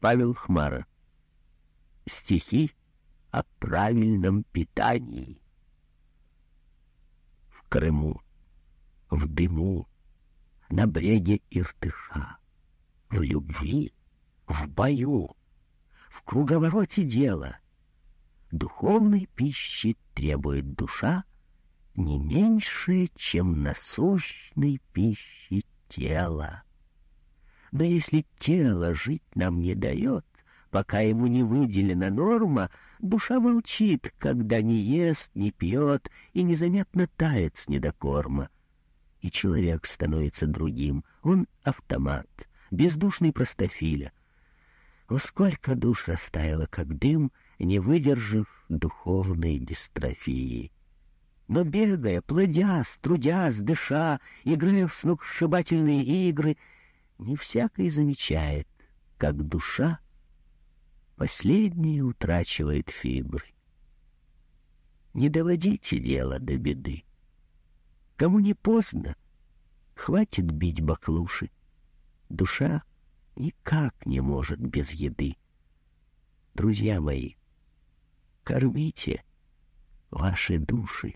Павел Хмара. Стихи о правильном питании. В Крыму, в дыму, на бреге Иртыша, в любви, в бою, в круговороте дела. Духовной пищи требует душа не меньше, чем насущной пищи тела. Но если тело жить нам не дает, пока ему не выделена норма, душа молчит, когда не ест, не пьет и незаметно тает с недокорма. И человек становится другим, он автомат, бездушный простофиля. О, сколько душ растаяло, как дым, не выдержав духовной дистрофии. Но бегая, плодясь, трудясь, дыша, играя в сногсшибательные игры, не всякий замечает, как душа последнее утрачивает фибры. Не доводите дело до беды. Кому не поздно, хватит бить баклуши. Душа никак не может без еды. Друзья мои, кормите ваши души.